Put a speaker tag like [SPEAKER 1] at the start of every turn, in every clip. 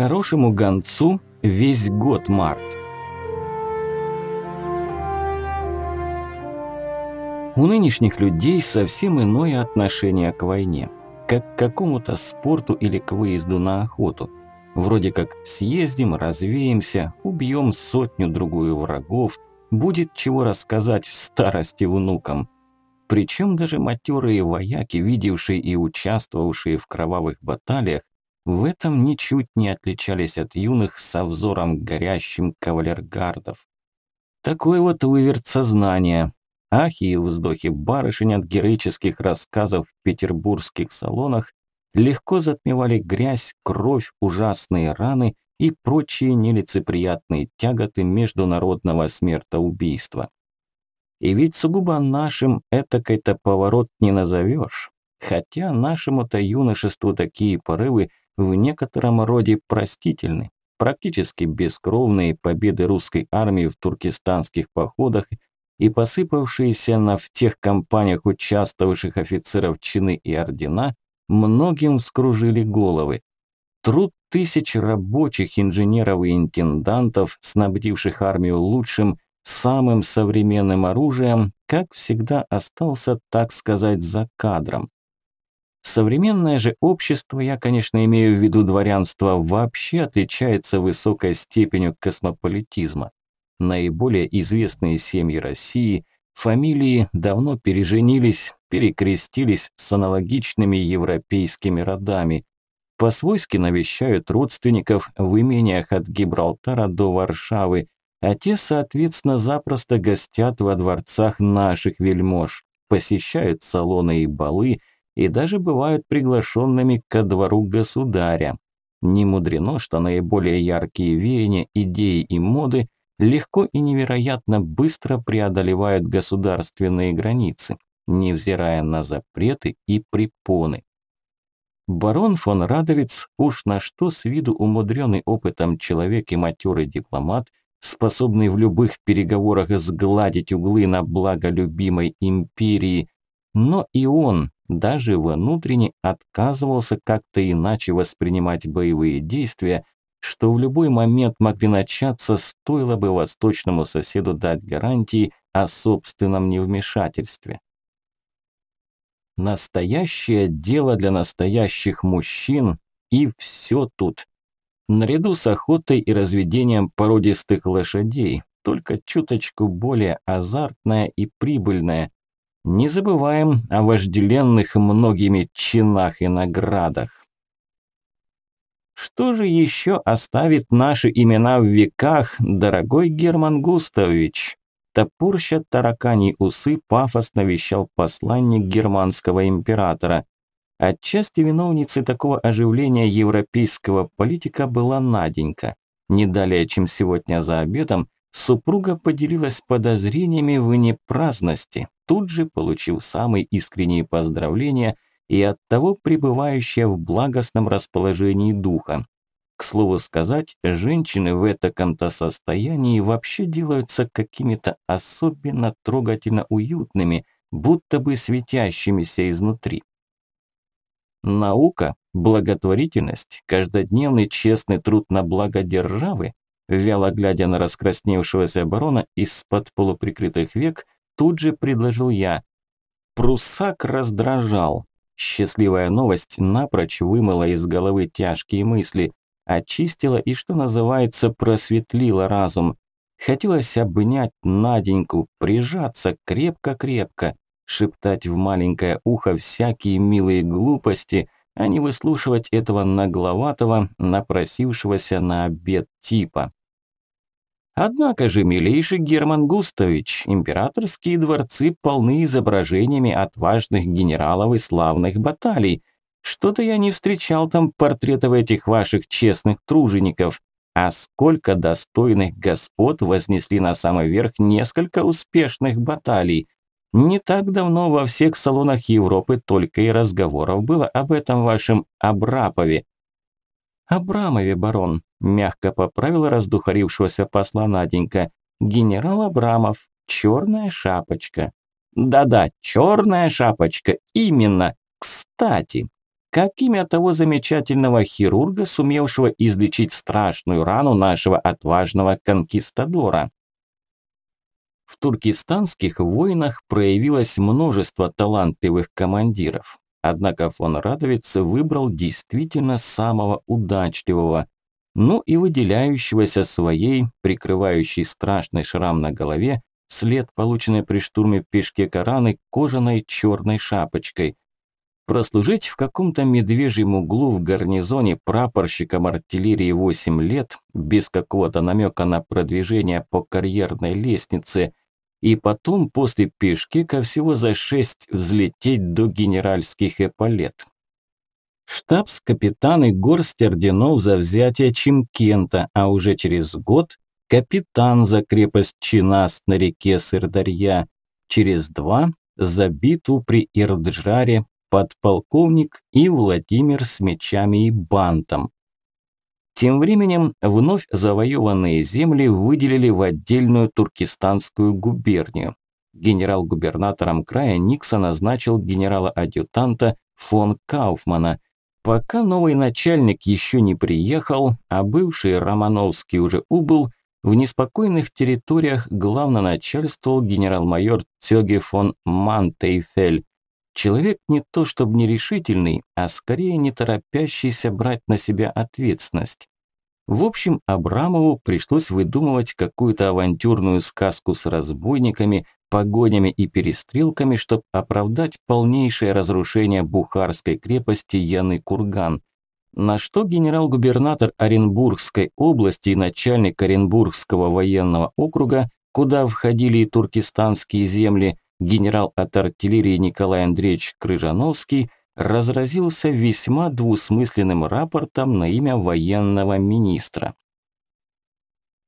[SPEAKER 1] Хорошему гонцу весь год март. У нынешних людей совсем иное отношение к войне, как к какому-то спорту или к выезду на охоту. Вроде как съездим, развеемся, убьем сотню-другую врагов, будет чего рассказать в старости внукам. Причем даже матерые вояки, видевшие и участвовавшие в кровавых баталиях, в этом ничуть не отличались от юных со взором горящим кавалергардов. Такой вот выверт сознания. Ахи и вздохи барышень от героических рассказов в петербургских салонах легко затмевали грязь, кровь, ужасные раны и прочие нелицеприятные тяготы международного смертоубийства. И ведь сугубо нашим этакой-то поворот не назовешь. Хотя нашему-то юношеству такие порывы в некотором роде простительны. Практически бескровные победы русской армии в туркестанских походах и посыпавшиеся на в тех компаниях участвовавших офицеров чины и ордена многим вскружили головы. Труд тысяч рабочих, инженеров и интендантов, снабдивших армию лучшим, самым современным оружием, как всегда остался, так сказать, за кадром. Современное же общество, я, конечно, имею в виду дворянство, вообще отличается высокой степенью космополитизма. Наиболее известные семьи России, фамилии давно переженились, перекрестились с аналогичными европейскими родами. По-свойски навещают родственников в имениях от Гибралтара до Варшавы, а те, соответственно, запросто гостят во дворцах наших вельмож, посещают салоны и балы – и даже бывают приглашенными ко двору государя. Не мудрено, что наиболее яркие веяния, идеи и моды легко и невероятно быстро преодолевают государственные границы, невзирая на запреты и препоны. Барон фон Радовиц, уж на что с виду умудренный опытом человек и матерый дипломат, способный в любых переговорах сгладить углы на благо любимой империи, но и он, даже внутренне отказывался как-то иначе воспринимать боевые действия, что в любой момент могли начаться, стоило бы восточному соседу дать гарантии о собственном невмешательстве. Настоящее дело для настоящих мужчин, и все тут. Наряду с охотой и разведением породистых лошадей, только чуточку более азартная и прибыльная, не забываем о вожделенных многими чинах и наградах. Что же еще оставит наши имена в веках, дорогой Герман Густавович? Топорща таракани усы пафосно вещал посланник германского императора. Отчасти виновницей такого оживления европейского политика была Наденька. Не далее, чем сегодня за обедом, супруга поделилась подозрениями в непраздности, тут же получив самые искренние поздравления и оттого пребывающая в благостном расположении духа. К слову сказать, женщины в этом-то состоянии вообще делаются какими-то особенно трогательно уютными, будто бы светящимися изнутри. Наука, благотворительность, каждодневный честный труд на благо державы, вяло глядя на раскрасневшегося барона из-под полуприкрытых век, тут же предложил я. Прусак раздражал. Счастливая новость напрочь вымыла из головы тяжкие мысли, очистила и, что называется, просветлила разум. Хотелось обнять Наденьку, прижаться крепко-крепко, шептать в маленькое ухо всякие милые глупости, а не выслушивать этого нагловатого, напросившегося на обед типа. Однако же, милейший Герман Густавич, императорские дворцы полны изображениями отважных генералов и славных баталий. Что-то я не встречал там портретов этих ваших честных тружеников. А сколько достойных господ вознесли на самый верх несколько успешных баталий. Не так давно во всех салонах Европы только и разговоров было об этом вашем Абрапове. Абрамове, барон, Мягко поправила раздухарившегося посла Наденька. Генерал Абрамов, черная шапочка. Да-да, черная шапочка, именно. Кстати, как имя того замечательного хирурга, сумевшего излечить страшную рану нашего отважного конкистадора. В туркестанских войнах проявилось множество талантливых командиров. Однако фон Радовец выбрал действительно самого удачливого, ну и выделяющегося своей, прикрывающей страшный шрам на голове, след, полученный при штурме пешке Кораны, кожаной черной шапочкой. Прослужить в каком-то медвежьем углу в гарнизоне прапорщиком артиллерии 8 лет, без какого-то намека на продвижение по карьерной лестнице, и потом после ко всего за шесть взлететь до генеральских эполет. Штабс-капитан и горсть орденов за взятие Чимкента, а уже через год капитан за крепость Чинас на реке Сырдарья, через два за битву при Ирджаре подполковник и Владимир с мечами и бантом. Тем временем вновь завоеванные земли выделили в отдельную туркестанскую губернию. Генерал-губернатором края Никсон назначил генерала-адъютанта фон Кауфмана. Пока новый начальник еще не приехал, а бывший Романовский уже убыл, в неспокойных территориях главно начальствовал генерал-майор Цёге фон Мантейфель. Человек не то чтобы нерешительный, а скорее не торопящийся брать на себя ответственность. В общем, Абрамову пришлось выдумывать какую-то авантюрную сказку с разбойниками, погонями и перестрелками, чтобы оправдать полнейшее разрушение Бухарской крепости Яны-Курган. На что генерал-губернатор Оренбургской области и начальник Оренбургского военного округа, куда входили и туркестанские земли, генерал от артиллерии Николай Андреевич Крыжановский – разразился весьма двусмысленным рапортом на имя военного министра.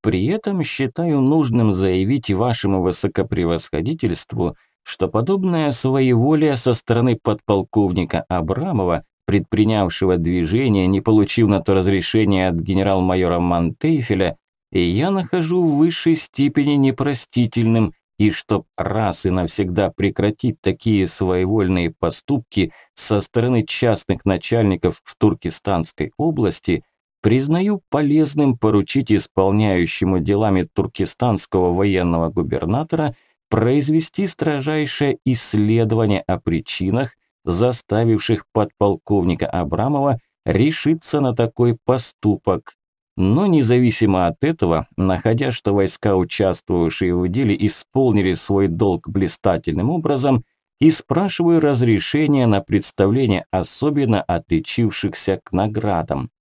[SPEAKER 1] При этом считаю нужным заявить вашему высокопревосходительству, что подобное своеволие со стороны подполковника Абрамова, предпринявшего движение, не получив на то разрешения от генерал-майора Мантейфеля, я нахожу в высшей степени непростительным и чтоб раз и навсегда прекратить такие своевольные поступки со стороны частных начальников в Туркестанской области, признаю полезным поручить исполняющему делами туркестанского военного губернатора произвести строжайшее исследование о причинах, заставивших подполковника Абрамова решиться на такой поступок, но независимо от этого, находя, что войска, участвовавшие в деле, исполнили свой долг блистательным образом, и спрашиваю разрешения на представление особенно отличившихся к наградам.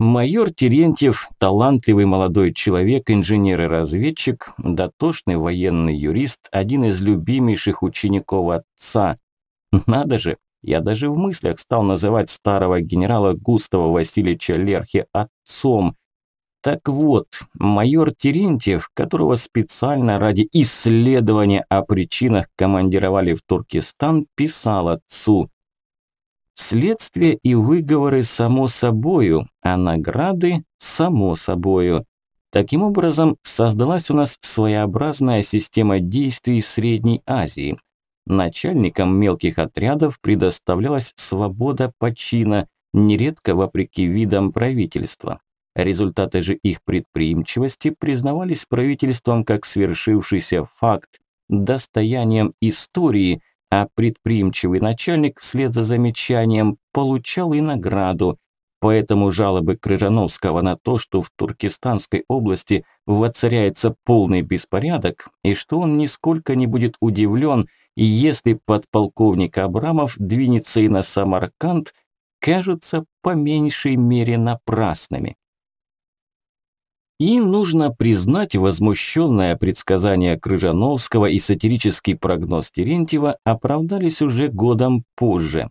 [SPEAKER 1] Майор Терентьев – талантливый молодой человек, инженер и разведчик, дотошный военный юрист, один из любимейших учеников отца. Надо же, я даже в мыслях стал называть старого генерала Густава Васильевича Лерхи отцом. Так вот, майор Терентьев, которого специально ради исследования о причинах командировали в Туркестан, писал отцу «Следствие и выговоры само собою, а награды само собою». Таким образом, создалась у нас своеобразная система действий в Средней Азии – Начальникам мелких отрядов предоставлялась свобода почина, нередко вопреки видам правительства. Результаты же их предприимчивости признавались правительством как свершившийся факт, достоянием истории, а предприимчивый начальник вслед за замечанием получал и награду. Поэтому жалобы Крыжановского на то, что в Туркестанской области воцаряется полный беспорядок, и что он нисколько не будет удивлен – если подполковник Абрамов двинется и на Самарканд, кажутся по меньшей мере напрасными. И нужно признать, возмущенное предсказание Крыжановского и сатирический прогноз Терентьева оправдались уже годом позже.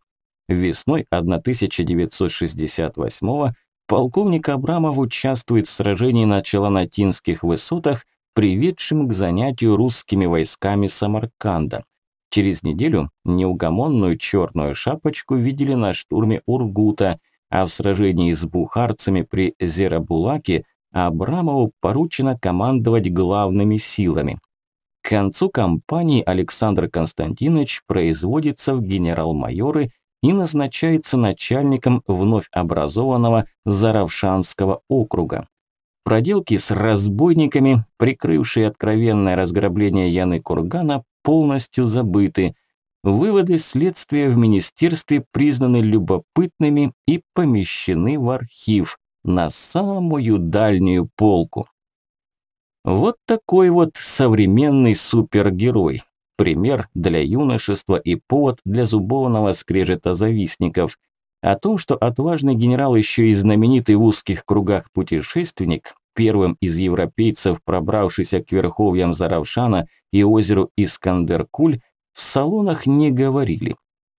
[SPEAKER 1] Весной 1968 полковник Абрамов участвует в сражении на Челанатинских высотах, приведшем к занятию русскими войсками Самарканда. Через неделю неугомонную черную шапочку видели на штурме Ургута, а в сражении с бухарцами при Зерабулаке Абрамову поручено командовать главными силами. К концу кампании Александр Константинович производится в генерал-майоры и назначается начальником вновь образованного Заравшанского округа. Проделки с разбойниками, прикрывшие откровенное разграбление Яны Кургана, полностью забыты. Выводы следствия в министерстве признаны любопытными и помещены в архив на самую дальнюю полку. Вот такой вот современный супергерой. Пример для юношества и повод для зубовного скрежета завистников. О том, что отважный генерал еще и знаменитый в узких кругах путешественник, первым из европейцев, пробравшийся к верховьям Заравшана и озеру Искандер-Куль, в салонах не говорили.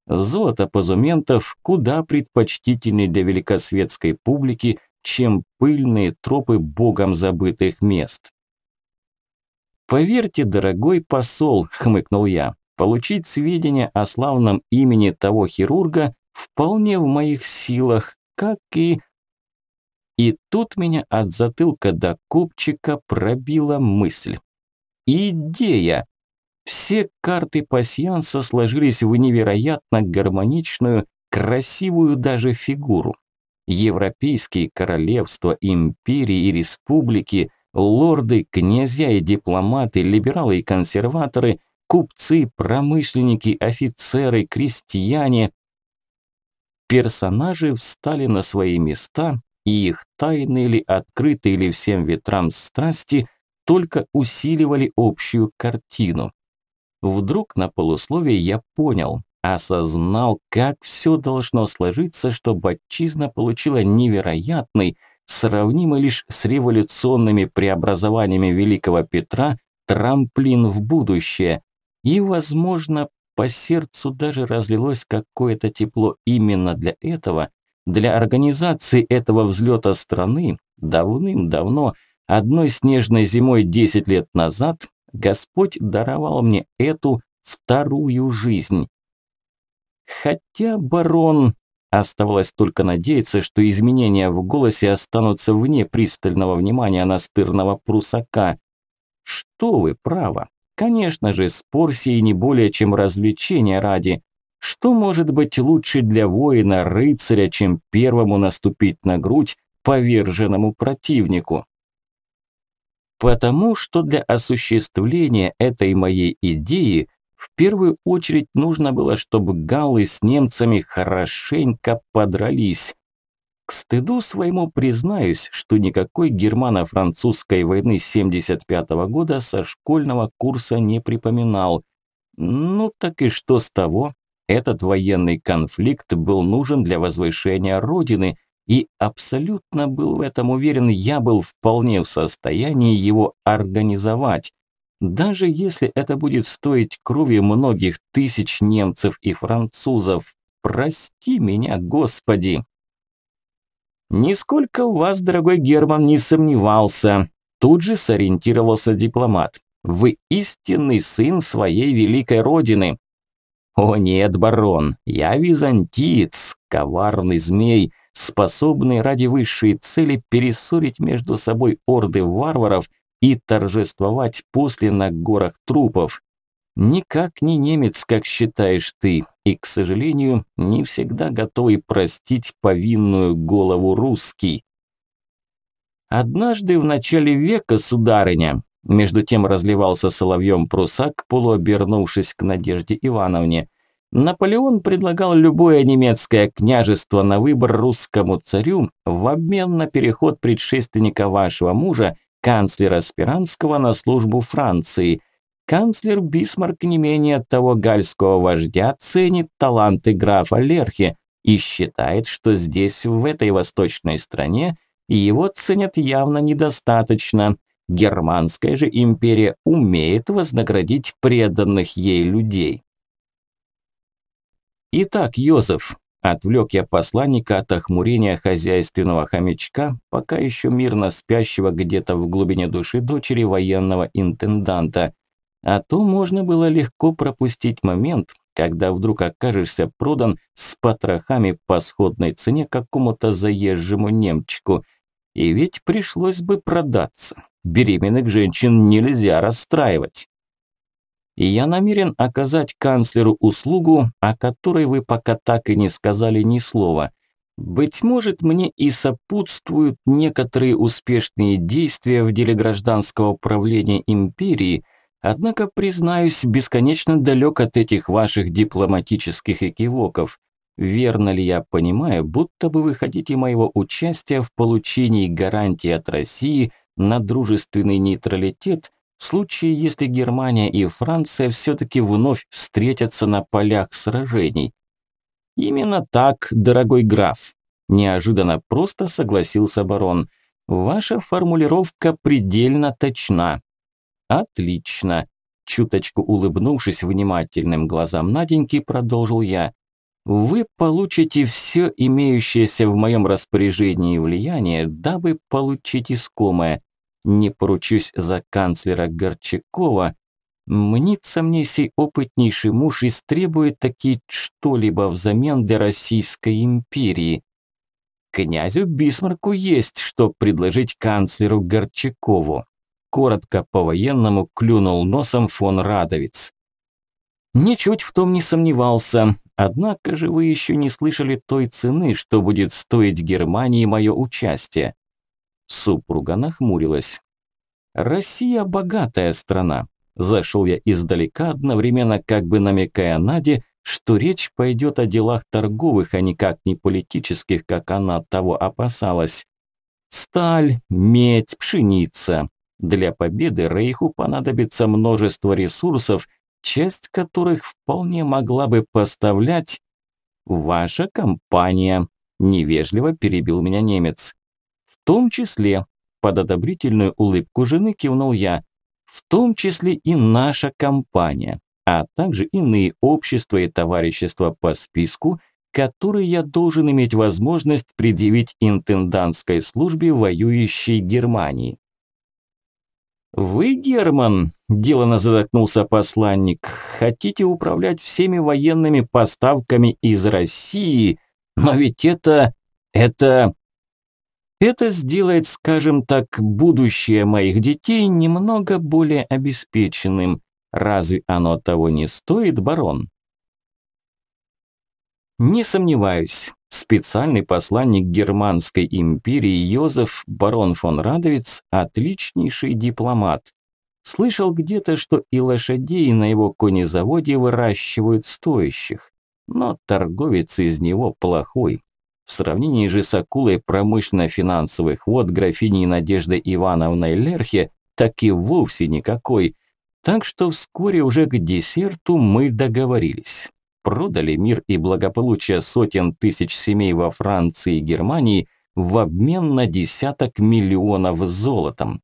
[SPEAKER 1] Золото позументов куда предпочтительнее для великосветской публики, чем пыльные тропы богом забытых мест. «Поверьте, дорогой посол», – хмыкнул я, – «получить сведения о славном имени того хирурга вполне в моих силах, как и...» И тут меня от затылка до копчика пробила мысль. Идея! Все карты пасьянса сложились в невероятно гармоничную, красивую даже фигуру. Европейские королевства, империи и республики, лорды, князья и дипломаты, либералы и консерваторы, купцы, промышленники, офицеры, крестьяне. Персонажи встали на свои места, и их тайны или открытые или всем ветрам страсти только усиливали общую картину. Вдруг на полусловие я понял, осознал, как все должно сложиться, чтобы отчизна получила невероятный, сравнимый лишь с революционными преобразованиями Великого Петра, трамплин в будущее. И, возможно, по сердцу даже разлилось какое-то тепло именно для этого, для организации этого взлета страны, давным-давно, одной снежной зимой 10 лет назад, Господь даровал мне эту вторую жизнь. Хотя барон... Оставалось только надеяться, что изменения в голосе останутся вне пристального внимания настырного прусака. Что вы, право. Конечно же, спор сей не более чем развлечения ради. Что может быть лучше для воина-рыцаря, чем первому наступить на грудь поверженному противнику? Потому что для осуществления этой моей идеи в первую очередь нужно было, чтобы галлы с немцами хорошенько подрались. К стыду своему признаюсь, что никакой германо-французской войны 75 -го года со школьного курса не припоминал. Ну так и что с того? Этот военный конфликт был нужен для возвышения Родины, и абсолютно был в этом уверен, я был вполне в состоянии его организовать. Даже если это будет стоить крови многих тысяч немцев и французов. Прости меня, Господи. Нисколько у вас, дорогой Герман, не сомневался. Тут же сориентировался дипломат. Вы истинный сын своей великой родины. О нет, барон, я византиец, коварный змей, способный ради высшей цели перессорить между собой орды варваров и торжествовать после на горах трупов. Никак не немец, как считаешь ты, и, к сожалению, не всегда готовый простить повинную голову русский. Однажды в начале века, сударыня, между тем разливался соловьем прусак, полуобернувшись к Надежде Ивановне. Наполеон предлагал любое немецкое княжество на выбор русскому царю в обмен на переход предшественника вашего мужа канцлера Спиранского на службу Франции. Канцлер Бисмарк не менее того гальского вождя ценит таланты графа Лерхе и считает, что здесь, в этой восточной стране, его ценят явно недостаточно. Германская же империя умеет вознаградить преданных ей людей. Итак, Йозеф, Отвлек я посланника от охмурения хозяйственного хомячка, пока еще мирно спящего где-то в глубине души дочери военного интенданта. А то можно было легко пропустить момент, когда вдруг окажешься продан с потрохами по сходной цене какому-то заезжему немчику. И ведь пришлось бы продаться. Беременных женщин нельзя расстраивать. И я намерен оказать канцлеру услугу, о которой вы пока так и не сказали ни слова. Быть может, мне и сопутствуют некоторые успешные действия в деле гражданского управления империи, однако, признаюсь, бесконечно далек от этих ваших дипломатических экивоков. Верно ли я понимаю, будто бы вы хотите моего участия в получении гарантии от России на дружественный нейтралитет в случае, если Германия и Франция все-таки вновь встретятся на полях сражений? Именно так, дорогой граф. Неожиданно просто согласился барон. Ваша формулировка предельно точна. Отлично. Чуточку улыбнувшись внимательным глазам Наденьки, продолжил я. Вы получите все имеющееся в моем распоряжении влияние, дабы получить искомое. Не поручусь за канцлера Горчакова. Мнится мне сей опытнейший муж истребует таки что-либо взамен для Российской империи. Князю Бисмарку есть что предложить канцлеру Горчакову. Коротко по-военному клюнул носом фон Радовец. Ничуть в том не сомневался. Однако же вы еще не слышали той цены, что будет стоить Германии мое участие. Супруга нахмурилась. Россия богатая страна. Зашел я издалека, одновременно как бы намекая Наде, что речь пойдет о делах торговых, а никак не политических, как она того опасалась. Сталь, медь, пшеница. Для победы Рейху понадобится множество ресурсов, часть которых вполне могла бы поставлять ваша компания, невежливо перебил меня немец. Том числе, под одобрительную улыбку жены кивнул я, в том числе и наша компания, а также иные общества и товарищества по списку, которые я должен иметь возможность предъявить интендантской службе воюющей Германии. «Вы, Герман?» – делано задохнулся посланник. «Хотите управлять всеми военными поставками из России? Но ведь это... это...» Это сделает, скажем так, будущее моих детей немного более обеспеченным. Разве оно того не стоит, барон? Не сомневаюсь. Специальный посланник Германской империи Йозеф барон фон Радовец – отличнейший дипломат. Слышал где-то, что и лошадей на его конезаводе выращивают стоящих. Но торговец из него плохой. В сравнении же с акулой промышленно-финансовых вод графиней Надеждой Ивановной Лерхе так и вовсе никакой. Так что вскоре уже к десерту мы договорились продали мир и благополучие сотен тысяч семей во Франции и Германии в обмен на десяток миллионов золотом.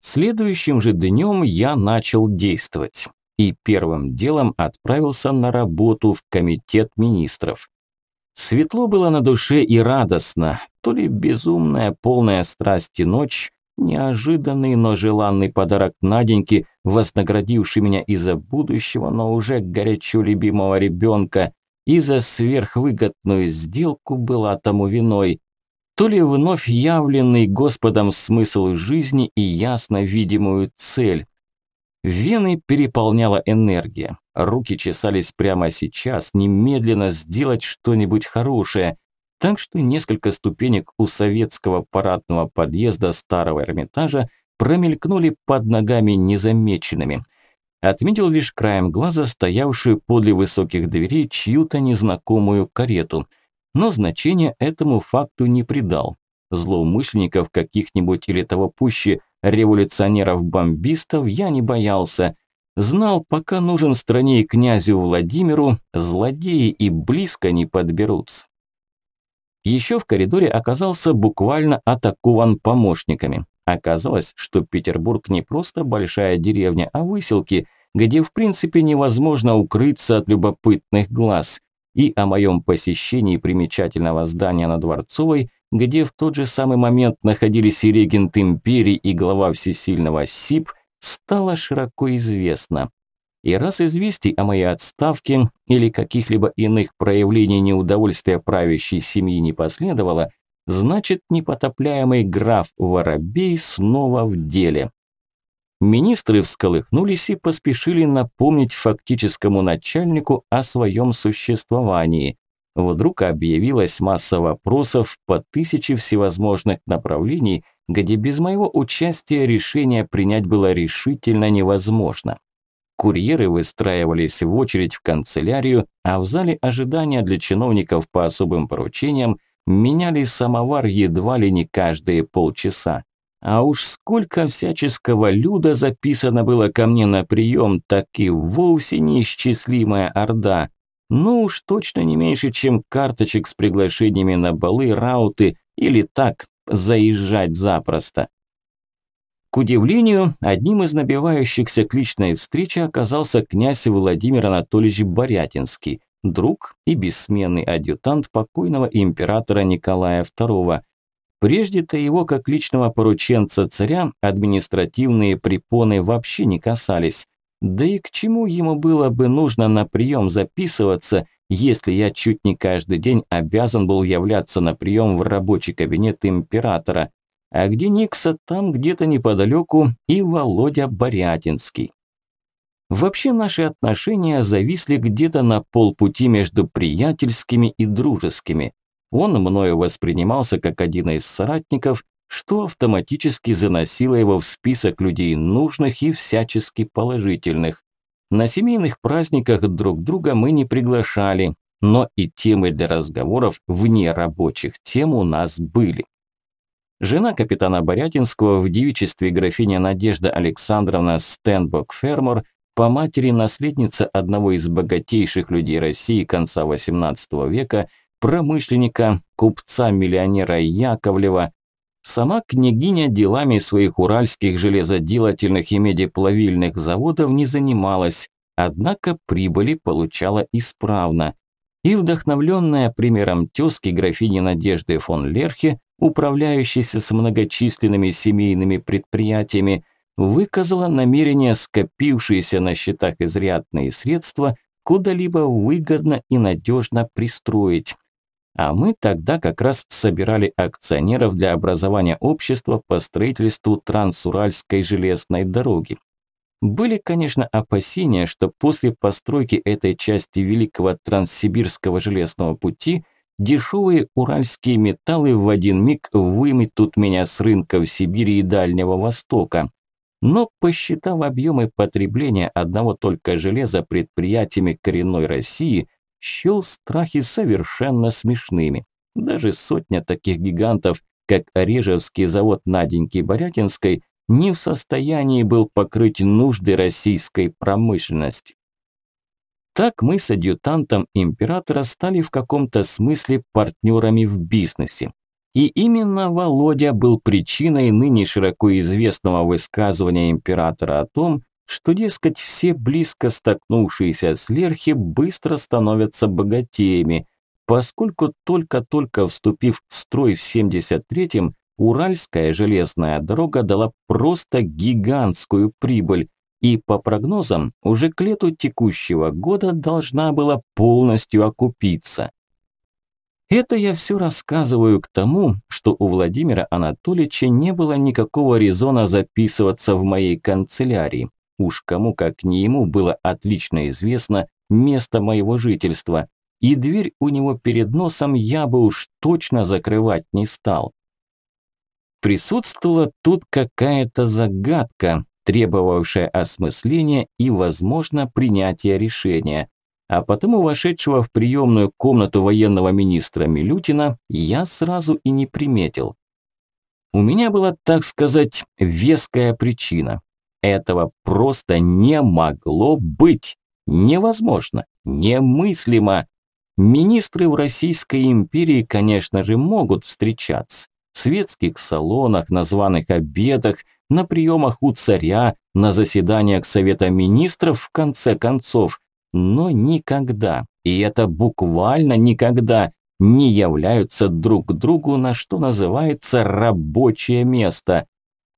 [SPEAKER 1] Следующим же днем я начал действовать и первым делом отправился на работу в комитет министров. Светло было на душе и радостно, то ли безумная полная страсти ночь, Неожиданный, но желанный подарок Наденьке, вознаградивший меня и за будущего, но уже горячо любимого ребенка, и за сверхвыгодную сделку была тому виной. То ли вновь явленный Господом смысл жизни и ясно видимую цель. Вены переполняла энергия. Руки чесались прямо сейчас, немедленно сделать что-нибудь хорошее. Так что несколько ступенек у советского парадного подъезда старого Эрмитажа промелькнули под ногами незамеченными. Отметил лишь краем глаза стоявшую подле высоких дверей чью-то незнакомую карету, но значения этому факту не придал. Злоумышленников каких-нибудь или того пуще революционеров-бомбистов я не боялся. Знал, пока нужен стране и князю Владимиру, злодеи и близко не подберутся еще в коридоре оказался буквально атакован помощниками. Оказалось, что Петербург не просто большая деревня, а выселки, где в принципе невозможно укрыться от любопытных глаз. И о моем посещении примечательного здания на Дворцовой, где в тот же самый момент находились и регент империи, и глава всесильного СИП, стало широко известно. И раз известий о моей отставке или каких-либо иных проявлений неудовольствия правящей семьи не последовало, значит непотопляемый граф Воробей снова в деле. Министры всколыхнулись и поспешили напомнить фактическому начальнику о своем существовании. Вдруг объявилась масса вопросов по тысяче всевозможных направлений, где без моего участия решение принять было решительно невозможно. Курьеры выстраивались в очередь в канцелярию, а в зале ожидания для чиновников по особым поручениям меняли самовар едва ли не каждые полчаса. А уж сколько всяческого люда записано было ко мне на прием, так и вовсе неисчислимая орда. Ну уж точно не меньше, чем карточек с приглашениями на балы, рауты или так, заезжать запросто. К удивлению, одним из набивающихся к личной встрече оказался князь Владимир Анатольевич Борятинский, друг и бессменный адъютант покойного императора Николая II. Прежде-то его, как личного порученца царя, административные препоны вообще не касались. Да и к чему ему было бы нужно на прием записываться, если я чуть не каждый день обязан был являться на прием в рабочий кабинет императора? А где Никса, там где-то неподалеку и Володя Борятинский. Вообще наши отношения зависли где-то на полпути между приятельскими и дружескими. Он мною воспринимался как один из соратников, что автоматически заносило его в список людей нужных и всячески положительных. На семейных праздниках друг друга мы не приглашали, но и темы для разговоров вне рабочих тем у нас были. Жена капитана Борятинского в девичестве графиня Надежда Александровна Стенбок-Фермор, по матери наследница одного из богатейших людей России конца XVIII века, промышленника, купца-миллионера Яковлева, Сама княгиня делами своих уральских железоделательных и медиплавильных заводов не занималась, однако прибыли получала исправно. И вдохновленная примером тезки графини Надежды фон Лерхе, управляющейся с многочисленными семейными предприятиями, выказала намерение скопившиеся на счетах изрядные средства куда-либо выгодно и надежно пристроить. А мы тогда как раз собирали акционеров для образования общества по строительству Трансуральской железной дороги. Были, конечно, опасения, что после постройки этой части Великого Транссибирского железного пути дешевые уральские металлы в один миг выметут меня с рынков Сибири и Дальнего Востока. Но посчитав объемы потребления одного только железа предприятиями коренной России – счел страхи совершенно смешными. Даже сотня таких гигантов, как Орежевский завод Наденьки Борятинской, не в состоянии был покрыть нужды российской промышленности. Так мы с адъютантом императора стали в каком-то смысле партнерами в бизнесе. И именно Володя был причиной ныне широко известного высказывания императора о том, что, дескать, все близко столкнувшиеся с Лерхи быстро становятся богатеями, поскольку только-только вступив в строй в 73-м, Уральская железная дорога дала просто гигантскую прибыль и, по прогнозам, уже к лету текущего года должна была полностью окупиться. Это я все рассказываю к тому, что у Владимира Анатольевича не было никакого резона записываться в моей канцелярии. Уж кому как не ему было отлично известно место моего жительства, и дверь у него перед носом я бы уж точно закрывать не стал. Присутствовала тут какая-то загадка, требовавшая осмысления и, возможно, принятия решения. А потому вошедшего в приемную комнату военного министра Милютина я сразу и не приметил. У меня была, так сказать, веская причина. Этого просто не могло быть. Невозможно, немыслимо. Министры в Российской империи, конечно же, могут встречаться. В светских салонах, на званых обедах, на приемах у царя, на заседаниях Совета Министров, в конце концов. Но никогда, и это буквально никогда, не являются друг другу на что называется рабочее место.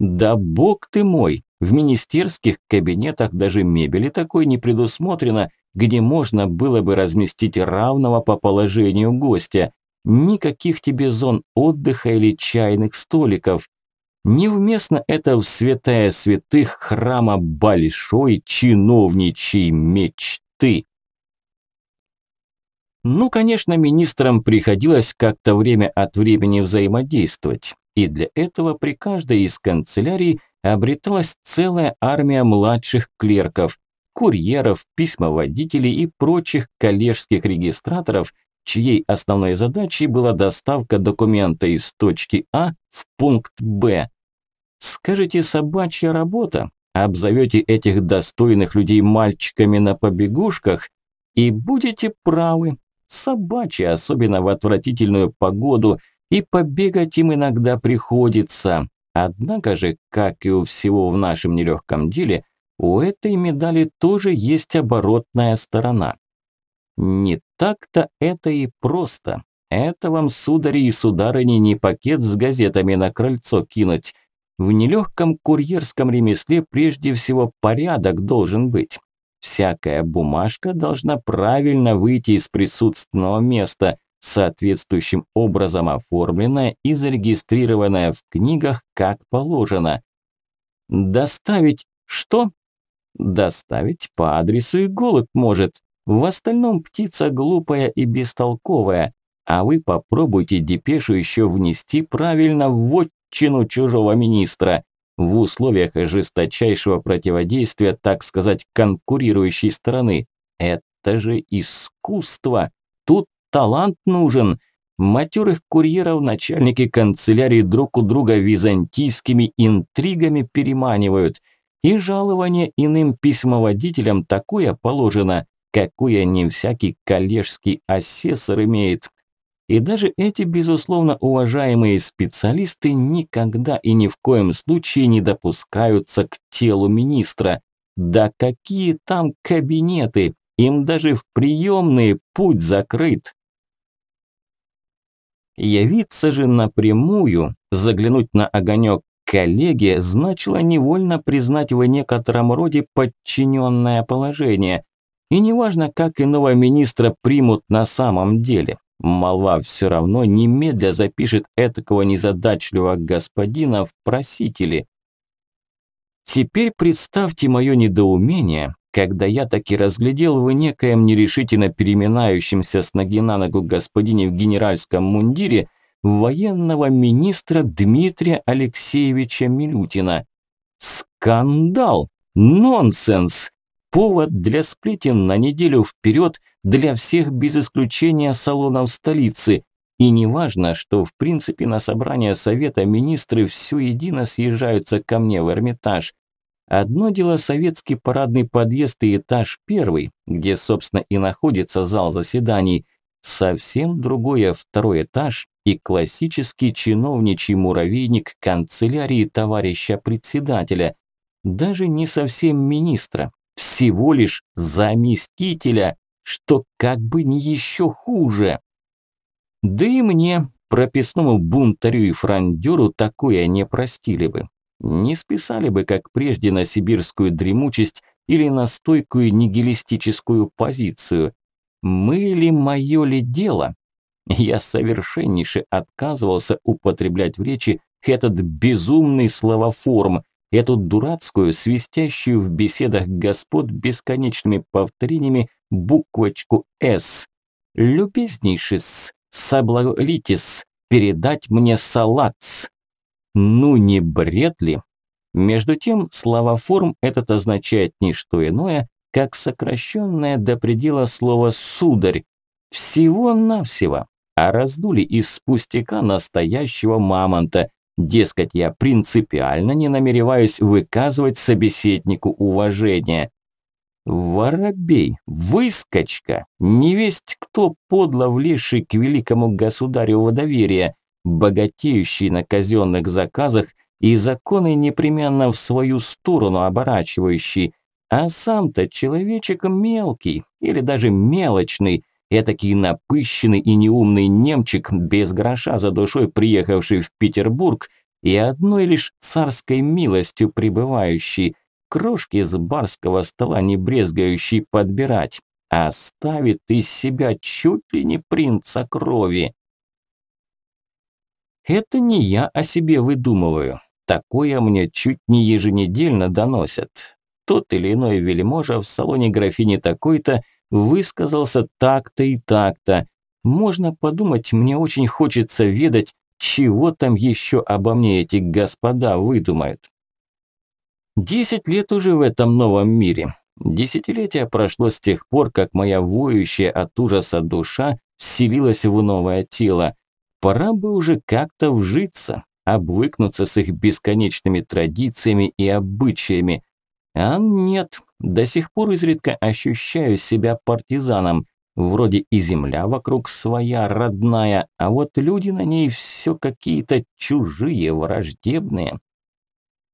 [SPEAKER 1] Да бог ты мой, в министерских кабинетах даже мебели такой не предусмотрено, где можно было бы разместить равного по положению гостя. Никаких тебе зон отдыха или чайных столиков. Невместно это в святая святых храма большой чиновничьей мечты. Ну, конечно, министрам приходилось как-то время от времени взаимодействовать, и для этого при каждой из канцелярий обреталась целая армия младших клерков, курьеров, письмоводителей и прочих коллежских регистраторов, чьей основной задачей была доставка документа из точки А в пункт Б. Скажите, собачья работа? Обзовете этих достойных людей мальчиками на побегушках и будете правы. Собачья, особенно в отвратительную погоду, и побегать им иногда приходится. Однако же, как и у всего в нашем нелегком деле, у этой медали тоже есть оборотная сторона. Не так-то это и просто. Это вам, судари и сударыни, не пакет с газетами на крыльцо кинуть. В нелегком курьерском ремесле прежде всего порядок должен быть. Всякая бумажка должна правильно выйти из присутственного места, соответствующим образом оформленная и зарегистрированная в книгах как положено. Доставить что? Доставить по адресу и голубь может. В остальном птица глупая и бестолковая, а вы попробуйте депешу еще внести правильно в вотчину чужого министра. В условиях жесточайшего противодействия, так сказать, конкурирующей стороны. Это же искусство. Талант нужен. Матерых курьеров начальники канцелярии друг у друга византийскими интригами переманивают. И жалование иным письмоводителям такое положено, какое не всякий коллежский асессор имеет. И даже эти, безусловно, уважаемые специалисты никогда и ни в коем случае не допускаются к телу министра. Да какие там кабинеты, им даже в приемные путь закрыт. Явиться же напрямую, заглянуть на огонек коллеги, значило невольно признать в некотором роде подчиненное положение, и неважно, как иного министра примут на самом деле. Молва все равно немедля запишет этакого незадачливого господина в просители. Теперь представьте мое недоумение, когда я таки разглядел в некоем нерешительно переминающемся с ноги на ногу господине в генеральском мундире военного министра Дмитрия Алексеевича Милютина. Скандал! Нонсенс! Повод для сплетен на неделю вперед для всех без исключения салонов столицы. И не важно, что в принципе на собрание совета министры все едино съезжаются ко мне в Эрмитаж. Одно дело советский парадный подъезд и этаж первый, где, собственно, и находится зал заседаний. Совсем другое второй этаж и классический чиновничий муравейник канцелярии товарища председателя. Даже не совсем министра, всего лишь заместителя, что как бы не еще хуже. Да и мне, прописному бунтарю и франдеру, такое не простили бы. Не списали бы, как прежде, на сибирскую дремучесть или на стойкую нигилистическую позицию. Мы ли мое ли дело? Я совершеннейше отказывался употреблять в речи этот безумный словоформ, эту дурацкую, свистящую в беседах господ бесконечными повторениями буквочку «С». «Любезнейшис, соблаголитис, передать мне салатс». Ну не бред ли? Между тем, словоформ этот означает не что иное, как сокращенное до предела слово «сударь». Всего-навсего. А раздули из пустяка настоящего мамонта, Дескать, я принципиально не намереваюсь выказывать собеседнику уважение. Воробей, выскочка, невесть кто подло влезший к великому государю доверия, богатеющий на казенных заказах и законы непременно в свою сторону оборачивающий, а сам-то человечек мелкий или даже мелочный, Этакий напыщенный и неумный немчик, без гроша за душой приехавший в Петербург и одной лишь царской милостью пребывающий, крошки с барского стола не брезгающий подбирать, оставит из себя чуть ли не принца крови. Это не я о себе выдумываю. Такое мне чуть не еженедельно доносят. Тот или иной вельможа в салоне графини такой-то высказался так-то и так-то. Можно подумать, мне очень хочется ведать, чего там еще обо мне эти господа выдумают. Десять лет уже в этом новом мире. Десятилетия прошло с тех пор, как моя воющая от ужаса душа вселилась в новое тело. Пора бы уже как-то вжиться, обвыкнуться с их бесконечными традициями и обычаями. А нет, до сих пор изредка ощущаю себя партизаном. Вроде и земля вокруг своя, родная, а вот люди на ней все какие-то чужие, враждебные.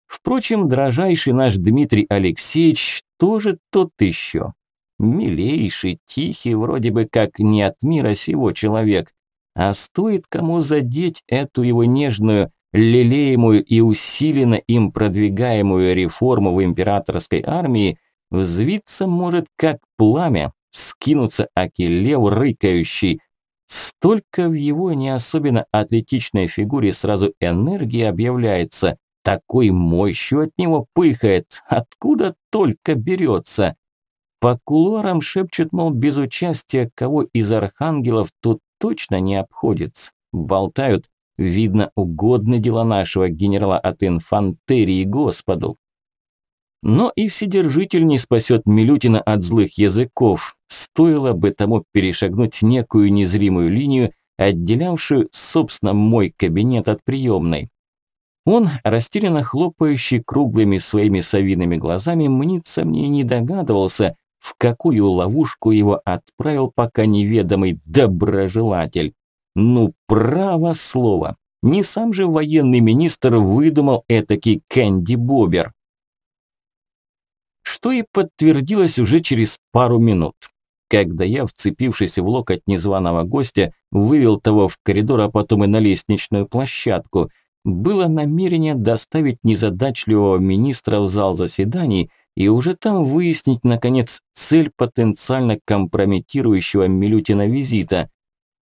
[SPEAKER 1] Впрочем, дрожайший наш Дмитрий Алексеевич тоже тот еще. Милейший, тихий, вроде бы как не от мира сего человек. А стоит кому задеть эту его нежную, лелеемую и усиленно им продвигаемую реформу в императорской армии, взвиться может как пламя, вскинуться акелев рыкающий. Столько в его не особенно атлетичной фигуре сразу энергии объявляется, такой мощью от него пыхает, откуда только берется. По кулуарам шепчут, мол, без участия кого из архангелов тут точно не обходится. Болтают, видно, угодны дела нашего генерала от инфантерии Господу. Но и Вседержитель не спасет Милютина от злых языков. Стоило бы тому перешагнуть некую незримую линию, отделявшую, собственно, мой кабинет от приемной. Он, растерянно хлопающий круглыми своими совиными глазами, мнится мне не догадывался, в какую ловушку его отправил пока неведомый доброжелатель. Ну, право слово. Не сам же военный министр выдумал этакий Кэнди Бобер. Что и подтвердилось уже через пару минут. Когда я, вцепившись в локоть незваного гостя, вывел того в коридор, а потом и на лестничную площадку – было намерение доставить незадачливого министра в зал заседаний и уже там выяснить, наконец, цель потенциально компрометирующего Милютина визита.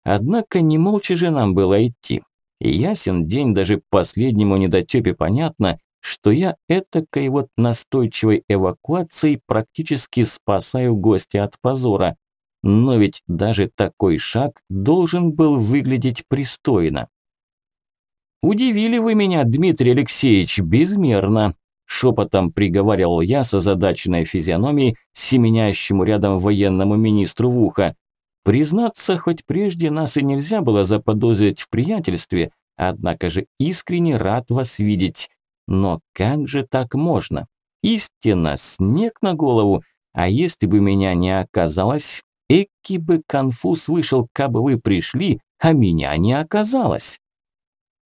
[SPEAKER 1] Однако не молча же нам было идти. ясен день даже последнему недотепе понятно, что я этакой вот настойчивой эвакуацией практически спасаю гостя от позора. Но ведь даже такой шаг должен был выглядеть пристойно. «Удивили вы меня, Дмитрий Алексеевич, безмерно», шепотом приговаривал я с озадаченной физиономией семенящему рядом военному министру в ухо. Признаться, хоть прежде нас и нельзя было заподозрить в приятельстве, однако же искренне рад вас видеть. Но как же так можно? Истинно, снег на голову, а если бы меня не оказалось, эки бы конфуз вышел, кабы вы пришли, а меня не оказалось.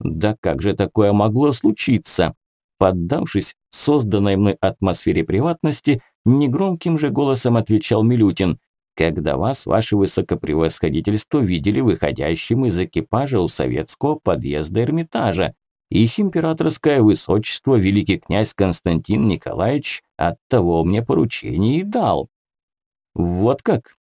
[SPEAKER 1] Да как же такое могло случиться? Поддавшись созданной мной атмосфере приватности, негромким же голосом отвечал Милютин. Когда вас, ваше высокопревосходительство, видели выходящим из экипажа у советского подъезда Эрмитажа. Их императорское высочество, великий князь Константин Николаевич, от того мне поручение и дал. Вот как?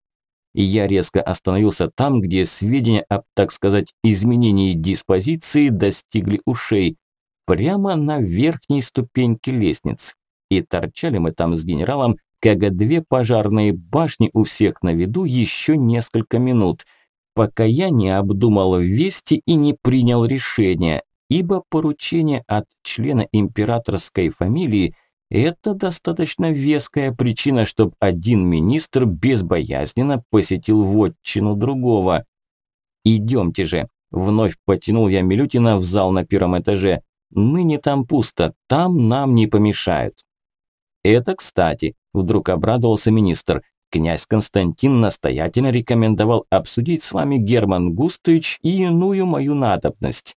[SPEAKER 1] я резко остановился там, где сведения об, так сказать, изменении диспозиции достигли ушей, прямо на верхней ступеньке лестницы. И торчали мы там с генералом, как две пожарные башни у всех на виду еще несколько минут, пока я не обдумал вести и не принял решение, ибо поручение от члена императорской фамилии – это достаточно веская причина, чтобы один министр безбоязненно посетил вотчину другого. «Идемте же», – вновь потянул я Милютина в зал на первом этаже. «Ныне там пусто, там нам не помешают». «Это кстати», – вдруг обрадовался министр. «Князь Константин настоятельно рекомендовал обсудить с вами Герман Густович и иную мою надобность».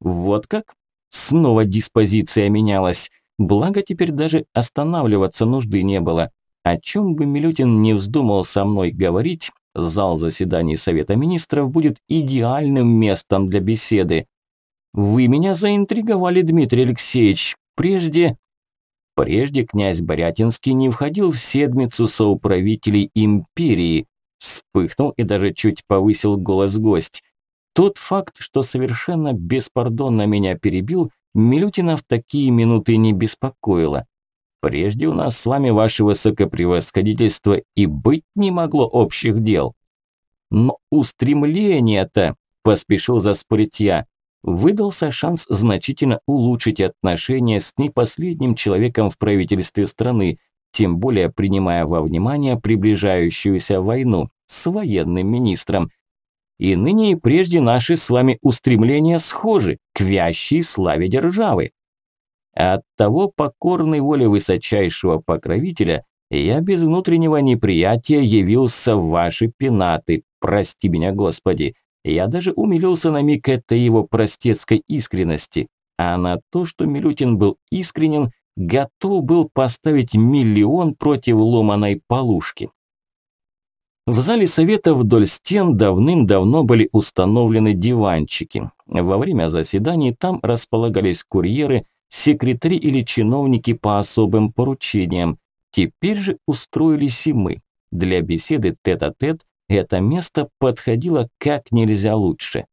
[SPEAKER 1] «Вот как?» Снова диспозиция менялась. Благо теперь даже останавливаться нужды не было. О чем бы Милютин не вздумал со мной говорить, зал заседаний Совета Министров будет идеальным местом для беседы. Вы меня заинтриговали, Дмитрий Алексеевич. Прежде... Прежде князь Борятинский не входил в седмицу соуправителей империи. Вспыхнул и даже чуть повысил голос гость. Тот факт, что совершенно беспардонно меня перебил, Милютина в такие минуты не беспокоило. Прежде у нас с вами, ваше высокопревосходительство, и быть не могло общих дел. Но устремление-то, поспешил заспорить я, выдался шанс значительно улучшить отношения с непоследним человеком в правительстве страны, тем более принимая во внимание приближающуюся войну с военным министром. И ныне и прежде наши с вами устремления схожи к вящей славе державы. Оттого покорной воле высочайшего покровителя я без внутреннего неприятия явился в ваши пенаты, прости меня, Господи. Я даже умилился на миг этой его простецкой искренности, а на то, что Милютин был искренен, готов был поставить миллион против ломаной полушки. В зале совета вдоль стен давным-давно были установлены диванчики. Во время заседаний там располагались курьеры, секретари или чиновники по особым поручениям. Теперь же устроились и мы. Для беседы тет-а-тет -тет это место подходило как нельзя лучше.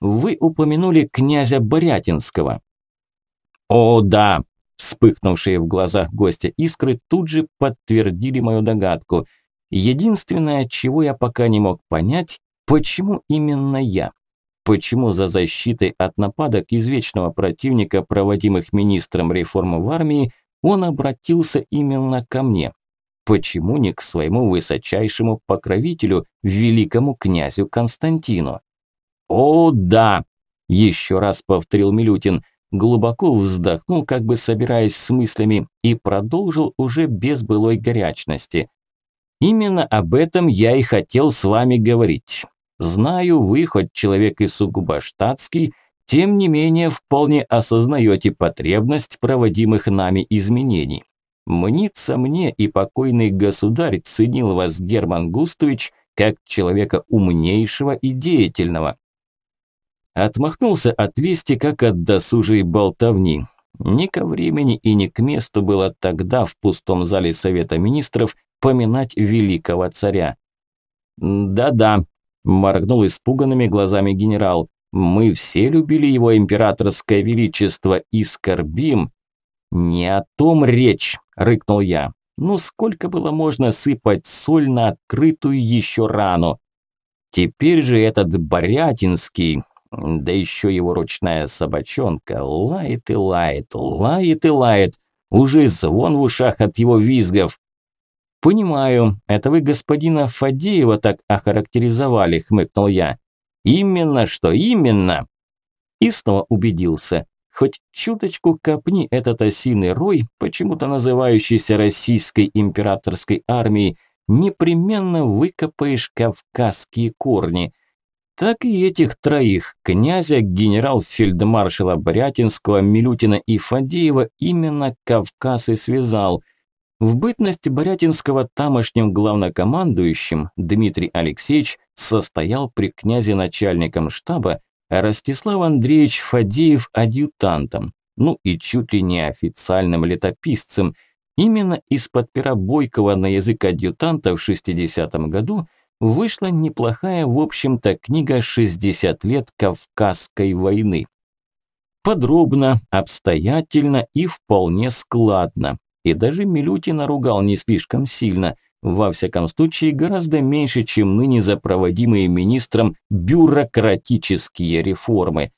[SPEAKER 1] Вы упомянули князя Борятинского. О, да, вспыхнувшие в глазах гостя искры тут же подтвердили мою догадку. Единственное, чего я пока не мог понять, почему именно я? Почему за защитой от нападок извечного противника, проводимых министром реформы в армии, он обратился именно ко мне? Почему не к своему высочайшему покровителю, великому князю Константину? «О, да!» – еще раз повторил Милютин, глубоко вздохнул, как бы собираясь с мыслями, и продолжил уже без былой горячности. «Именно об этом я и хотел с вами говорить. Знаю, вы, хоть человек и сугубо штатский, тем не менее вполне осознаете потребность проводимых нами изменений. Мнится мне и покойный государь ценил вас, Герман Густович, как человека умнейшего и деятельного. Отмахнулся от вести, как от досужей болтовни. Ни ко времени и ни к месту было тогда в пустом зале Совета Министров поминать великого царя. «Да-да», Моргнул испуганными глазами генерал. «Мы все любили его императорское величество и скорбим». «Не о том речь», – рыкнул я. «Ну сколько было можно сыпать соль на открытую еще рану?» Теперь же этот Борятинский, да еще его ручная собачонка, лает и лает, лает и лает. Уже звон в ушах от его визгов. «Понимаю, это вы господина Фадеева так охарактеризовали», – хмыкнул я. «Именно что, именно!» И снова убедился. Хоть чуточку копни этот осиный рой, почему-то называющийся российской императорской армией, непременно выкопаешь кавказские корни. Так и этих троих, князя, генерал-фельдмаршала Борятинского, Милютина и Фадеева, именно Кавказ и связал – в бытность Борятинского тамошним главнокомандующим Дмитрий Алексеевич состоял при князе начальником штаба, Ростислав Андреевич Фадеев адъютантом, ну и чуть ли не официальным летописцем. Именно из-под пера Бойкова на язык адъютанта в 60-м году вышла неплохая, в общем-то, книга «60 лет Кавказской войны». Подробно, обстоятельно и вполне складно. И даже Милютина ругал не слишком сильно, во всяком случае гораздо меньше, чем ныне за проводимые министром бюрократические реформы.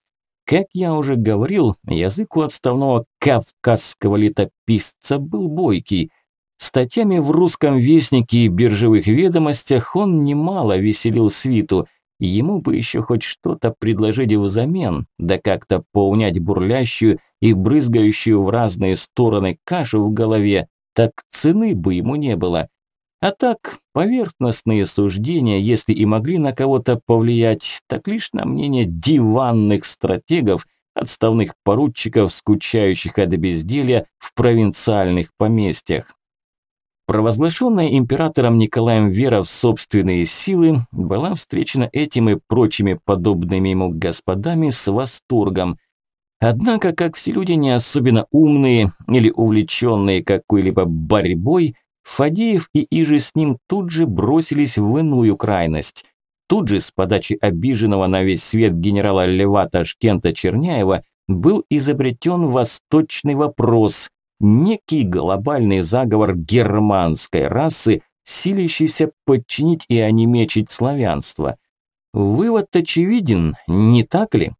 [SPEAKER 1] Как я уже говорил, язык у отставного кавказского летописца был бойкий. Статьями в русском вестнике и биржевых ведомостях он немало веселил свиту – Ему бы еще хоть что-то предложить взамен, да как-то поунять бурлящую и брызгающую в разные стороны кашу в голове, так цены бы ему не было. А так, поверхностные суждения, если и могли на кого-то повлиять, так лишь на мнение диванных стратегов, отставных поручиков, скучающих от безделья в провинциальных поместьях. Провозглашенная императором Николаем вера в собственные силы была встречена этим и прочими подобными ему господами с восторгом. Однако, как все люди не особенно умные или увлеченные какой-либо борьбой, Фадеев и Иже с ним тут же бросились в иную крайность. Тут же с подачи обиженного на весь свет генерала Льва Ташкента Черняева был изобретен восточный вопрос, некий глобальный заговор германской расы, силящийся подчинить и онемечить славянство. Вывод очевиден, не так ли?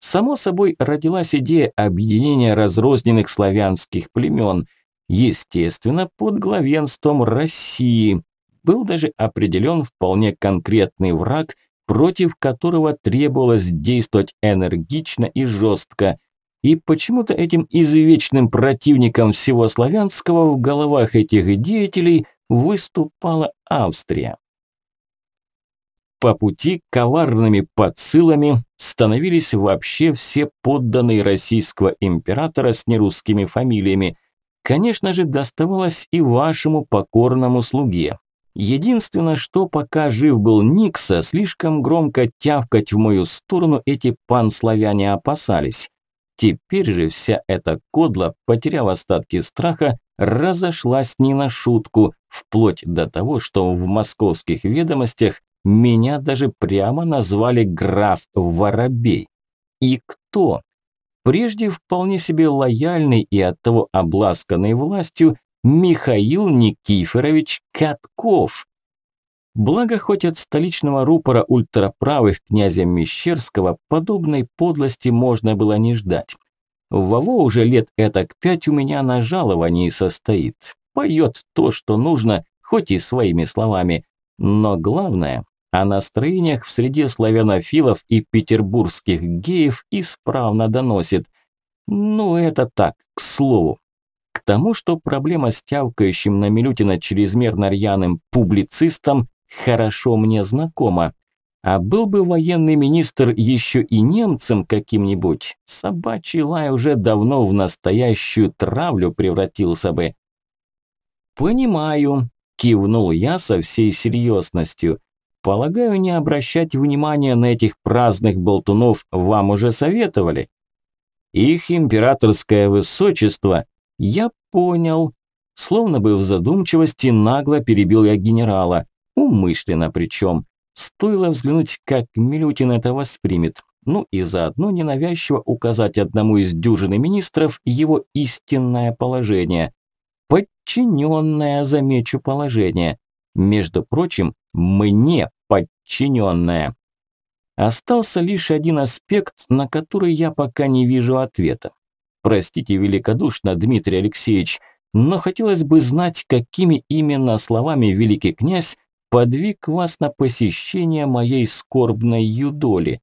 [SPEAKER 1] Само собой родилась идея объединения разрозненных славянских племен, естественно, под главенством России. Был даже определен вполне конкретный враг, против которого требовалось действовать энергично и жестко. И почему-то этим извечным противником всего славянского в головах этих деятелей выступала Австрия. По пути коварными подсылами становились вообще все подданные российского императора с нерусскими фамилиями. Конечно же, доставалось и вашему покорному слуге. Единственное, что пока жив был Никса, слишком громко тявкать в мою сторону эти панславяне опасались. Теперь же вся эта кодла, потеряв остатки страха, разошлась не на шутку, вплоть до того, что в московских ведомостях меня даже прямо назвали граф Воробей. И кто? Прежде вполне себе лояльный и оттого обласканный властью Михаил Никифорович Катков. Благо, хоть от столичного рупора ультраправых князя Мещерского подобной подлости можно было не ждать. Ваво уже лет этак пять у меня на жаловании состоит. Поет то, что нужно, хоть и своими словами. Но главное, о настроениях в среде славянофилов и петербургских геев исправно доносит. Ну, это так, к слову. К тому, что проблема с тявкающим на Милютина чрезмерно рьяным публицистом хорошо мне знакома. А был бы военный министр еще и немцем каким-нибудь, собачий лай уже давно в настоящую травлю превратился бы. «Понимаю», – кивнул я со всей серьезностью. Полагаю, не обращать внимания на этих праздных болтунов вам уже советовали. Их императорское высочество, я понял. Словно бы в задумчивости нагло перебил я генерала. Умышленно причем. Стоило взглянуть, как Милютин это воспримет. Ну и заодно ненавязчиво указать одному из дюжины министров его истинное положение. Подчиненное, замечу, положение. Между прочим, мне подчиненная. Остался лишь один аспект, на который я пока не вижу ответа. Простите великодушно, Дмитрий Алексеевич, но хотелось бы знать, какими именно словами великий князь подвиг вас на посещение моей скорбной юдоли.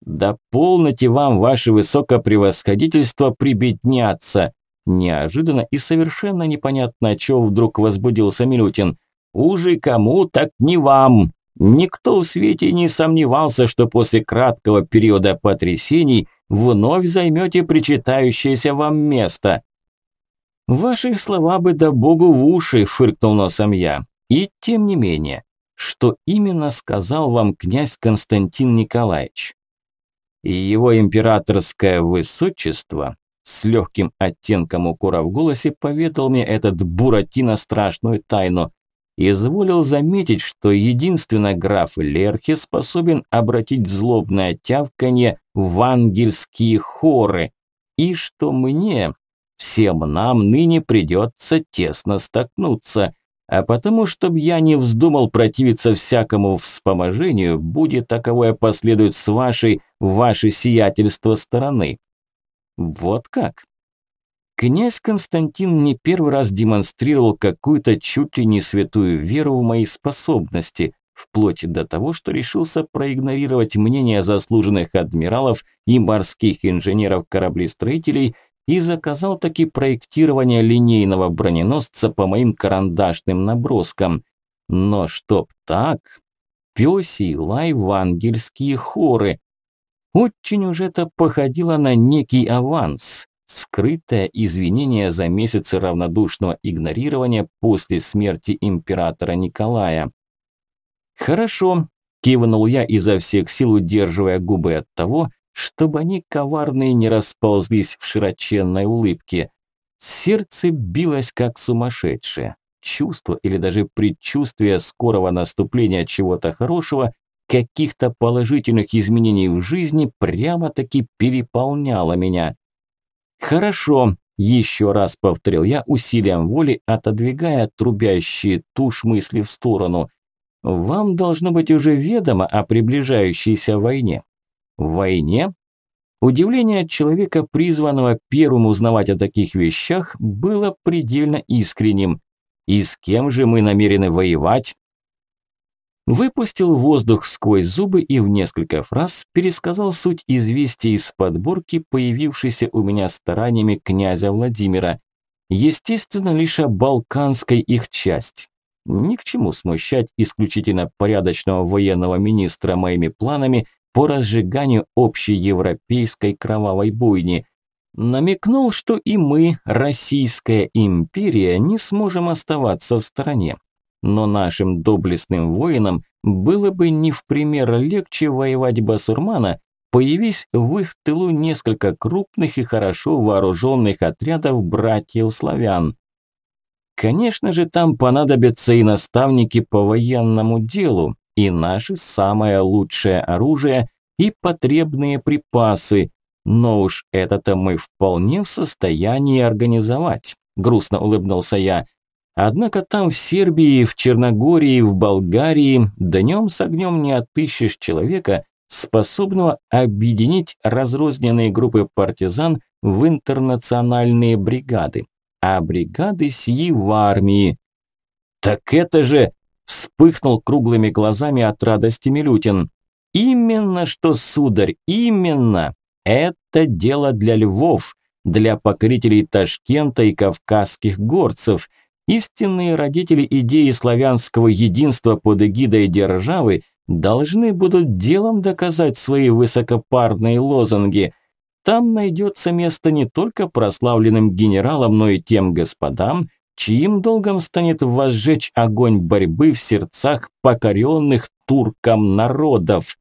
[SPEAKER 1] Да полноте вам, ваше высокопревосходительство, прибедняться. Неожиданно и совершенно непонятно, о чем вдруг возбудился Милютин. Уже кому, так не вам. Никто в свете не сомневался, что после краткого периода потрясений вновь займете причитающееся вам место. Ваши слова бы да богу в уши, фыркнул носом я. И тем не менее, что именно сказал вам князь Константин Николаевич? И его императорское высочество с легким оттенком укора в голосе поведал мне этот Буратино страшную тайну изволил заметить, что единственно граф Лерхи способен обратить злобное тявканье в ангельские хоры, и что мне, всем нам ныне придется тесно столкнуться, а потому, чтобы я не вздумал противиться всякому вспоможению, будет таковое последует с вашей, ваше сиятельство стороны. Вот как? Князь Константин не первый раз демонстрировал какую-то чуть ли не святую веру в мои способности, вплоть до того, что решился проигнорировать мнение заслуженных адмиралов и морских инженеров-кораблестроителей и заказал таки проектирование линейного броненосца по моим карандашным наброскам. Но чтоб так, пёсий лай в ангельские хоры. Очень уж это походило на некий аванс скрытое извинение за месяцы равнодушного игнорирования после смерти императора Николая. «Хорошо», – кивнул я изо всех сил, удерживая губы от того, чтобы они коварные не расползлись в широченной улыбке. Сердце билось как сумасшедшее. Чувство или даже предчувствие скорого наступления чего-то хорошего каких-то положительных изменений в жизни прямо-таки переполняло меня. «Хорошо», – еще раз повторил я усилием воли, отодвигая трубящие тушь мысли в сторону. «Вам должно быть уже ведомо о приближающейся войне». «Войне?» Удивление человека, призванного первым узнавать о таких вещах, было предельно искренним. И с кем же мы намерены воевать? Выпустил воздух сквозь зубы и в несколько фраз пересказал суть известий из подборки, появившейся у меня стараниями князя Владимира. Естественно, лишь о балканской их часть. Ни к чему смущать исключительно порядочного военного министра моими планами по разжиганию общей европейской кровавой буйни. Намекнул, что и мы, Российская империя, не сможем оставаться в стороне но нашим доблестным воинам было бы не в пример легче воевать басурмана, появись в их тылу несколько крупных и хорошо вооруженных отрядов братьев-славян. Конечно же, там понадобятся и наставники по военному делу, и наше самое лучшее оружие, и потребные припасы, но уж это-то мы вполне в состоянии организовать, грустно улыбнулся я. Однако там в Сербии, в Черногории, в Болгарии днем с огнем не отыщешь человека, способного объединить разрозненные группы партизан в интернациональные бригады. А бригады сии в армии. «Так это же...» – вспыхнул круглыми глазами от радости Милютин. «Именно что, сударь, именно! Это дело для львов, для покорителей Ташкента и кавказских горцев – Истинные родители идеи славянского единства под эгидой державы должны будут делом доказать свои высокопарные лозунги. Там найдется место не только прославленным генералам, но и тем господам, чьим долгом станет возжечь огонь борьбы в сердцах покоренных туркам народов.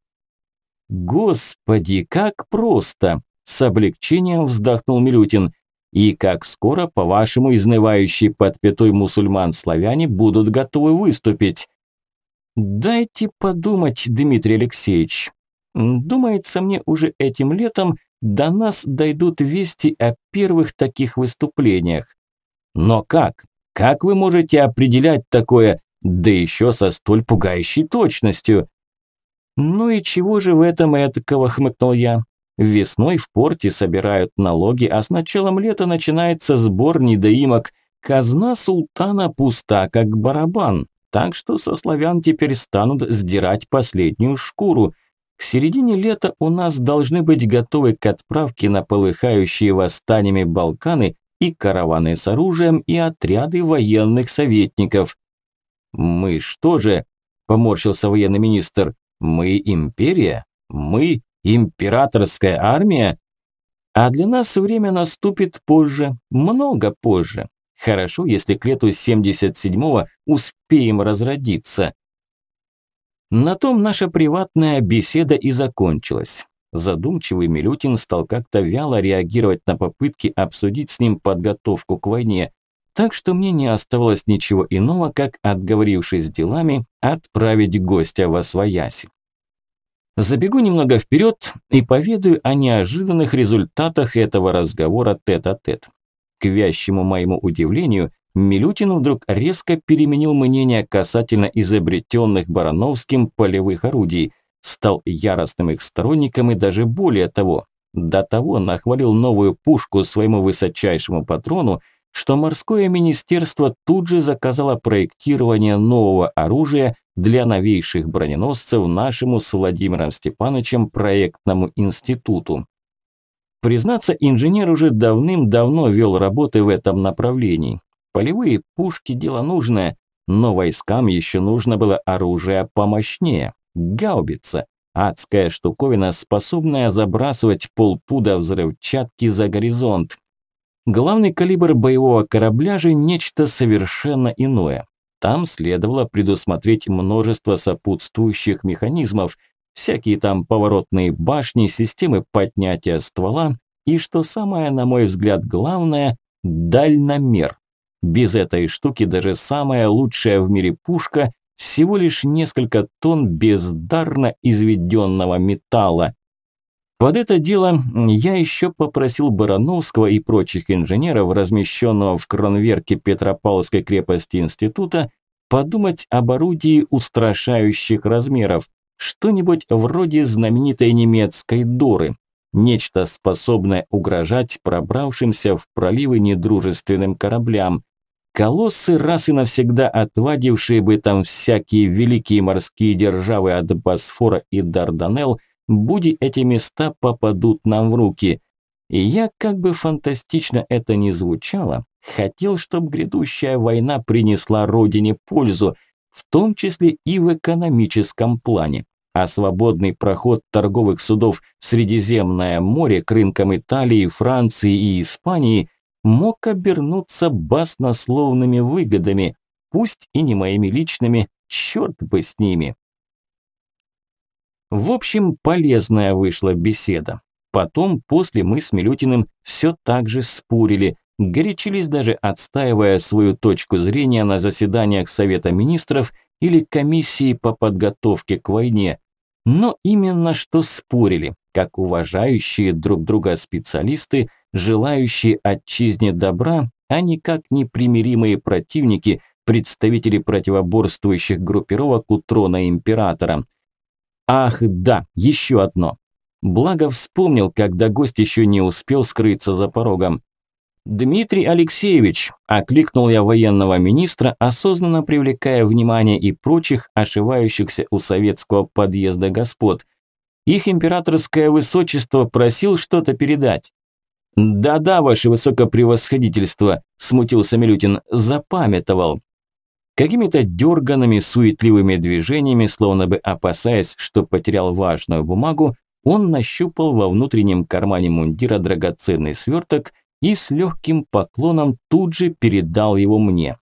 [SPEAKER 1] Господи, как просто! С облегчением вздохнул Милютин. И как скоро, по-вашему, изнывающие под пятой мусульман-славяне будут готовы выступить? Дайте подумать, Дмитрий Алексеевич. Думается мне, уже этим летом до нас дойдут вести о первых таких выступлениях. Но как? Как вы можете определять такое, да еще со столь пугающей точностью? Ну и чего же в этом этакого, хмыкнул я. Весной в порте собирают налоги, а с началом лета начинается сбор недоимок. Казна султана пуста, как барабан. Так что со славян теперь станут сдирать последнюю шкуру. К середине лета у нас должны быть готовы к отправке на полыхающие восстаниями Балканы и караваны с оружием и отряды военных советников. «Мы что же?» – поморщился военный министр. «Мы империя? Мы Императорская армия? А для нас время наступит позже, много позже. Хорошо, если к лету 77-го успеем разродиться. На том наша приватная беседа и закончилась. Задумчивый Милютин стал как-то вяло реагировать на попытки обсудить с ним подготовку к войне, так что мне не оставалось ничего иного, как, отговорившись делами, отправить гостя во свояси. Забегу немного вперед и поведаю о неожиданных результатах этого разговора тет-а-тет. -тет. К вящему моему удивлению, Милютин вдруг резко переменил мнение касательно изобретенных Барановским полевых орудий, стал яростным их сторонником и даже более того. До того нахвалил новую пушку своему высочайшему патрону, что морское министерство тут же заказало проектирование нового оружия для новейших броненосцев нашему с Владимиром Степановичем проектному институту. Признаться, инженер уже давным-давно вел работы в этом направлении. Полевые пушки – дело нужное, но войскам еще нужно было оружие помощнее. Гаубица – адская штуковина, способная забрасывать полпуда взрывчатки за горизонт. Главный калибр боевого корабля же нечто совершенно иное. Там следовало предусмотреть множество сопутствующих механизмов, всякие там поворотные башни, системы поднятия ствола и, что самое, на мой взгляд, главное, дальномер. Без этой штуки даже самая лучшая в мире пушка всего лишь несколько тонн бездарно изведенного металла. Под это дело я еще попросил Барановского и прочих инженеров, размещенного в кронверке Петропавловской крепости института, подумать об орудии устрашающих размеров, что-нибудь вроде знаменитой немецкой Доры, нечто способное угрожать пробравшимся в проливы недружественным кораблям. Колоссы, раз и навсегда отвадившие бы там всякие великие морские державы от Босфора и Дарданелл, буди эти места попадут нам в руки. И я, как бы фантастично это ни звучало, хотел, чтобы грядущая война принесла родине пользу, в том числе и в экономическом плане. А свободный проход торговых судов в Средиземное море к рынкам Италии, Франции и Испании – мог обернуться баснословными выгодами, пусть и не моими личными, черт бы с ними. В общем, полезная вышла беседа. Потом, после мы с Милютиным все так же спорили, горячились даже отстаивая свою точку зрения на заседаниях Совета Министров или комиссии по подготовке к войне. Но именно что спорили, как уважающие друг друга специалисты – желающие отчизне добра, а не как непримиримые противники, представители противоборствующих группировок у трона императора. Ах, да, еще одно. Благо вспомнил, когда гость еще не успел скрыться за порогом. «Дмитрий Алексеевич!» – окликнул я военного министра, осознанно привлекая внимание и прочих ошивающихся у советского подъезда господ. Их императорское высочество просил что-то передать. «Да-да, ваше высокопревосходительство», – смутился Милютин, – запамятовал. Какими-то дерганными, суетливыми движениями, словно бы опасаясь, что потерял важную бумагу, он нащупал во внутреннем кармане мундира драгоценный сверток и с легким поклоном тут же передал его мне.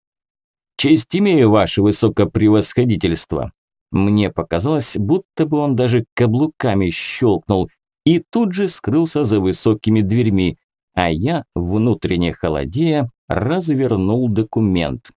[SPEAKER 1] «Честь имею, ваше высокопревосходительство!» Мне показалось, будто бы он даже каблуками щелкнул, и тут же скрылся за высокими дверьми, а я, внутренне холодея, развернул документ.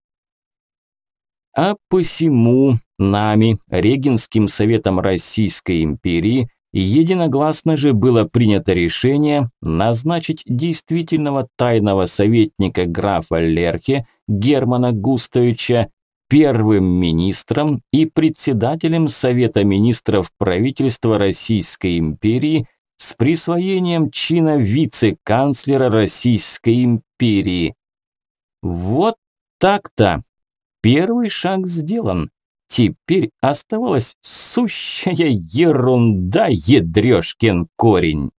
[SPEAKER 1] А посему нами, Регенским советом Российской империи, единогласно же было принято решение назначить действительного тайного советника графа Лерхе Германа Густовича первым министром и председателем Совета министров правительства Российской империи с присвоением чина вице-канцлера Российской империи. Вот так-то. Первый шаг сделан. Теперь оставалась сущая ерунда, ядрёшкин корень.